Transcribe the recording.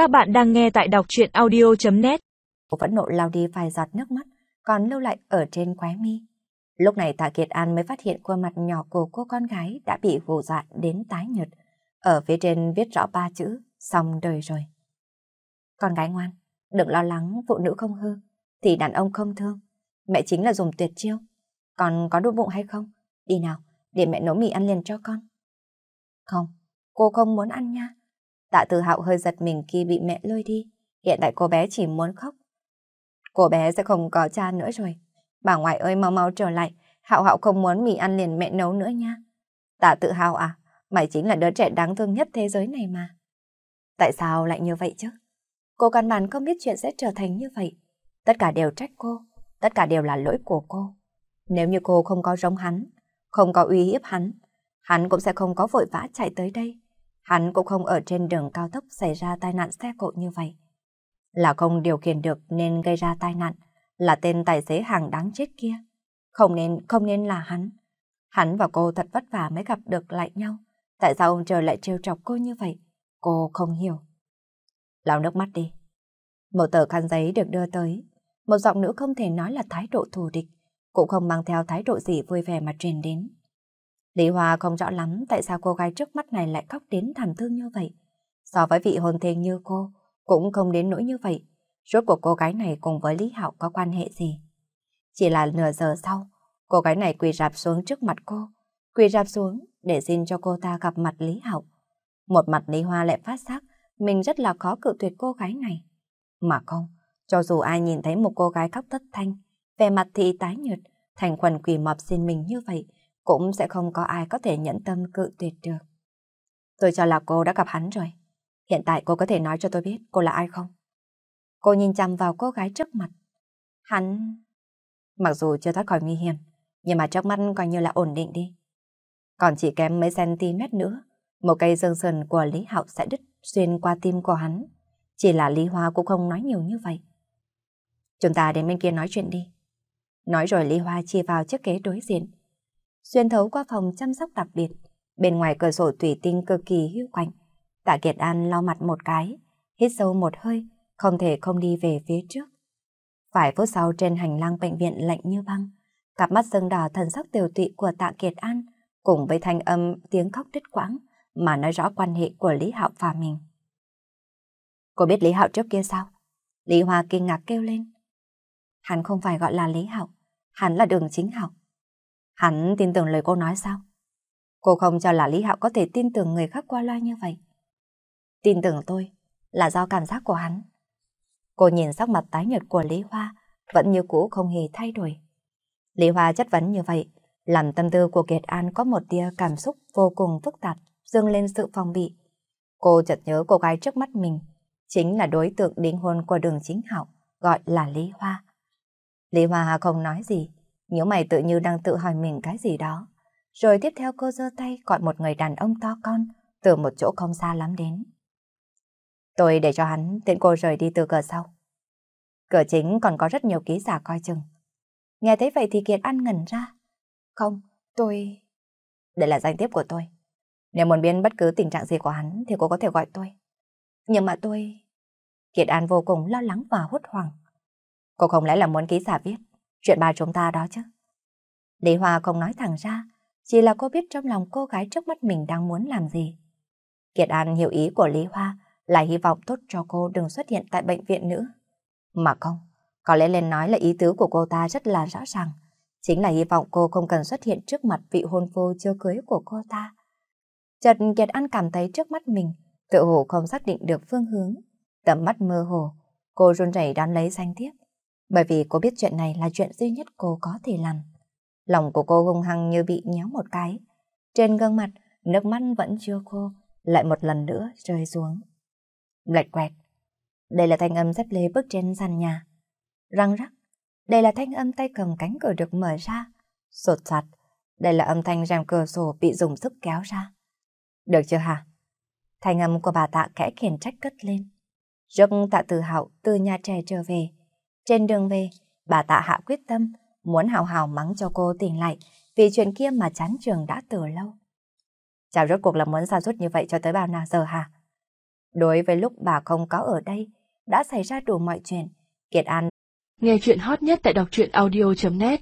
Các bạn đang nghe tại đọc truyện audio.net Cô vẫn nộ lao đi vài giọt nước mắt, còn lưu lại ở trên khóe mi. Lúc này Tạ Kiệt An mới phát hiện khuôn mặt nhỏ của cô con gái đã bị hù dọa đến tái nhợt. Ở phía trên viết rõ ba chữ, xong đời rồi. Con gái ngoan, đừng lo lắng phụ nữ không hư, thì đàn ông không thương. Mẹ chính là dùng tuyệt chiêu. Còn có đu bụng hay không? Đi nào, để mẹ nấu mì ăn liền cho con. Không, cô không muốn ăn nha. Tạ Tư Hạo hơi giật mình khi bị mẹ lôi đi. Hiện tại cô bé chỉ muốn khóc. Cô bé sẽ không có cha nữa rồi. Bà ngoại ơi mau mau trở lại. Hạo Hạo không muốn mì ăn liền mẹ nấu nữa nha. Tạ Tự Hạo à, mày chính là đứa trẻ đáng thương nhất thế giới này mà. Tại sao lại như vậy chứ? Cô căn bản không biết chuyện sẽ trở thành như vậy. Tất cả đều trách cô. Tất cả đều là lỗi của cô. Nếu như cô không có giống hắn, không có uy hiếp hắn, hắn cũng sẽ không có vội vã chạy tới đây. Hắn cũng không ở trên đường cao tốc xảy ra tai nạn xe cộ như vậy. Là không điều khiển được nên gây ra tai nạn, là tên tài xế hàng đáng chết kia. Không nên, không nên là hắn. Hắn và cô thật vất vả mới gặp được lại nhau. Tại sao ông trời lại trêu chọc cô như vậy? Cô không hiểu. Lau nước mắt đi. Một tờ khăn giấy được đưa tới. Một giọng nữ không thể nói là thái độ thù địch, cũng không mang theo thái độ gì vui vẻ mà truyền đến. Lý Hoa không rõ lắm tại sao cô gái trước mắt này lại khóc đến thảm thương như vậy. So với vị hôn thê như cô, cũng không đến nỗi như vậy. Rốt cuộc cô gái này cùng với Lý Hạo có quan hệ gì? Chỉ là nửa giờ sau, cô gái này quỳ rạp xuống trước mặt cô, quỳ rạp xuống để xin cho cô ta gặp mặt Lý Hạo. Một mặt Lý Hoa lại phát giác mình rất là khó cự tuyệt cô gái này. Mà không, cho dù ai nhìn thấy một cô gái khóc thất thanh, về mặt thì tái nhợt, thành quần quỳ mập xin mình như vậy, cũng sẽ không có ai có thể nhẫn tâm cự tuyệt được. Tôi cho là cô đã gặp hắn rồi. Hiện tại cô có thể nói cho tôi biết cô là ai không? Cô nhìn chăm vào cô gái trước mặt. Hắn... Mặc dù chưa thoát khỏi nguy hiểm, nhưng mà trước mắt coi như là ổn định đi. Còn chỉ kém mấy cm nữa, một cây dương sườn của Lý Hạo sẽ đứt xuyên qua tim của hắn. Chỉ là Lý Hoa cũng không nói nhiều như vậy. Chúng ta đến bên kia nói chuyện đi. Nói rồi Lý Hoa chia vào chiếc ghế đối diện. Xuyên thấu qua phòng chăm sóc đặc biệt, bên ngoài cửa sổ thủy tinh cực kỳ hưu quạnh. Tạ Kiệt An lau mặt một cái, hít sâu một hơi, không thể không đi về phía trước. Vài phút sau trên hành lang bệnh viện lạnh như băng, cặp mắt sưng đỏ thần sắc tiểu tụy của Tạ Kiệt An cùng với thanh âm tiếng khóc đứt quãng mà nói rõ quan hệ của Lý Hạo và mình. Cô biết Lý Hạo trước kia sao? Lý Hoa kinh ngạc kêu lên. Hắn không phải gọi là Lý Hạo, hắn là đường chính Hạo. Hắn tin tưởng lời cô nói sao? Cô không cho là Lý Hạo có thể tin tưởng người khác qua loa như vậy. Tin tưởng tôi là do cảm giác của hắn. Cô nhìn sắc mặt tái nhợt của Lý Hoa vẫn như cũ không hề thay đổi. Lý Hoa chất vấn như vậy, làm tâm tư của Kiệt An có một tia cảm xúc vô cùng phức tạp, dâng lên sự phòng bị. Cô chợt nhớ cô gái trước mắt mình, chính là đối tượng đính hôn của đường chính hạo, gọi là Lý Hoa. Lý Hoa không nói gì, nhớ mày tự như đang tự hỏi mình cái gì đó. Rồi tiếp theo cô giơ tay gọi một người đàn ông to con từ một chỗ không xa lắm đến. Tôi để cho hắn tiện cô rời đi từ cửa sau. Cửa chính còn có rất nhiều ký giả coi chừng. Nghe thấy vậy thì Kiệt ăn ngẩn ra. Không, tôi... Đây là danh tiếp của tôi. Nếu muốn biết bất cứ tình trạng gì của hắn thì cô có thể gọi tôi. Nhưng mà tôi... Kiệt An vô cùng lo lắng và hốt hoảng. Cô không lẽ là muốn ký giả viết chuyện ba chúng ta đó chứ? Lý Hoa không nói thẳng ra, chỉ là cô biết trong lòng cô gái trước mắt mình đang muốn làm gì. Kiệt An hiểu ý của Lý Hoa là hy vọng tốt cho cô đừng xuất hiện tại bệnh viện nữa. Mà không, có lẽ lên nói là ý tứ của cô ta rất là rõ ràng. Chính là hy vọng cô không cần xuất hiện trước mặt vị hôn phu chưa cưới của cô ta. Chợt Kiệt An cảm thấy trước mắt mình, tự hồ không xác định được phương hướng. Tầm mắt mơ hồ, cô run rẩy đón lấy danh tiếp. Bởi vì cô biết chuyện này là chuyện duy nhất cô có thể làm. Lòng của cô hung hăng như bị nhéo một cái. Trên gương mặt, nước mắt vẫn chưa khô, lại một lần nữa rơi xuống. Lệch quẹt. Đây là thanh âm dép lê bước trên sàn nhà. Răng rắc. Đây là thanh âm tay cầm cánh cửa được mở ra. Sột soạt. Đây là âm thanh rèm cửa sổ bị dùng sức kéo ra. Được chưa hả? Thanh âm của bà tạ kẽ khiển trách cất lên. Giúp tạ tự hạo từ nhà trẻ trở về. Trên đường về, bà tạ hạ quyết tâm muốn hào hào mắng cho cô tỉnh lại vì chuyện kia mà chán trường đã từ lâu. Chào rốt cuộc là muốn xa suốt như vậy cho tới bao nào giờ hả? Đối với lúc bà không có ở đây, đã xảy ra đủ mọi chuyện. Kiệt An Nghe chuyện hot nhất tại đọc truyện audio.net